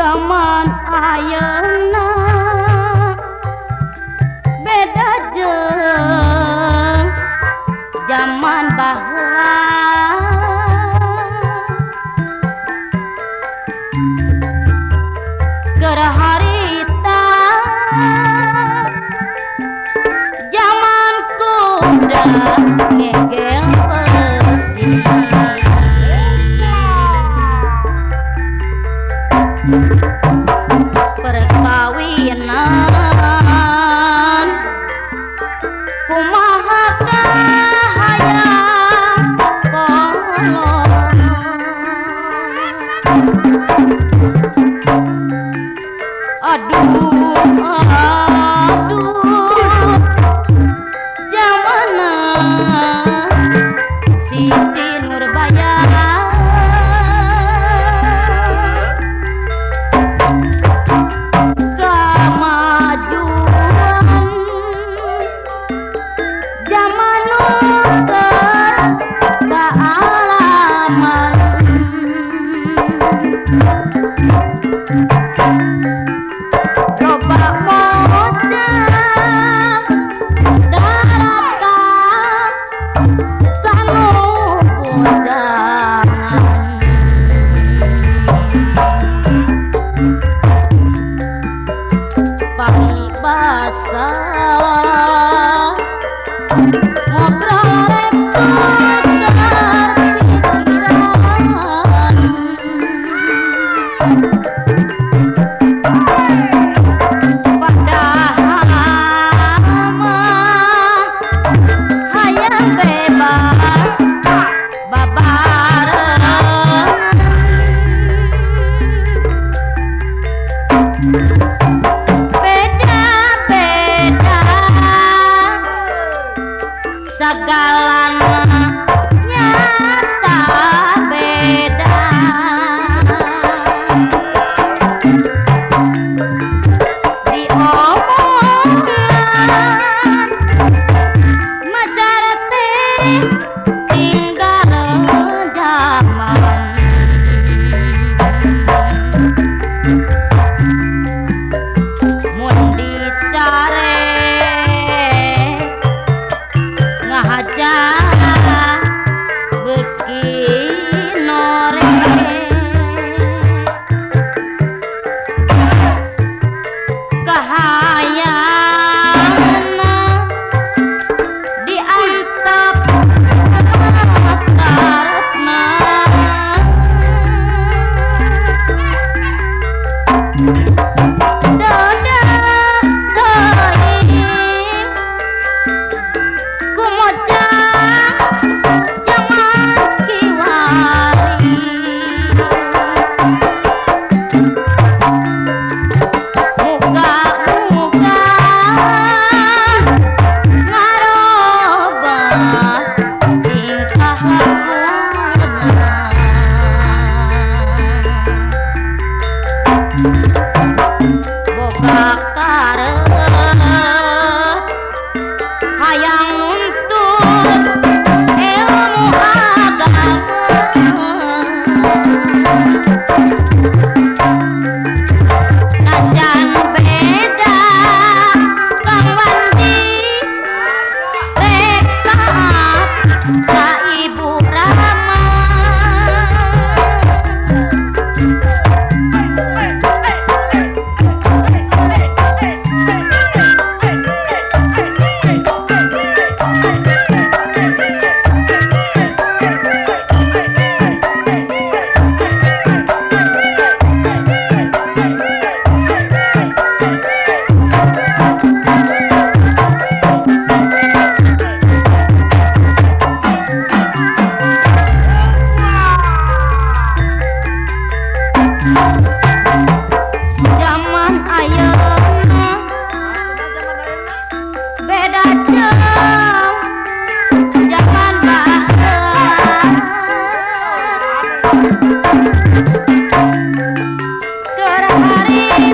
zaman ayana कर हार zaman ayo beda zaman Kerahari